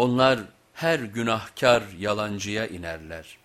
Onlar her günahkar yalancıya inerler.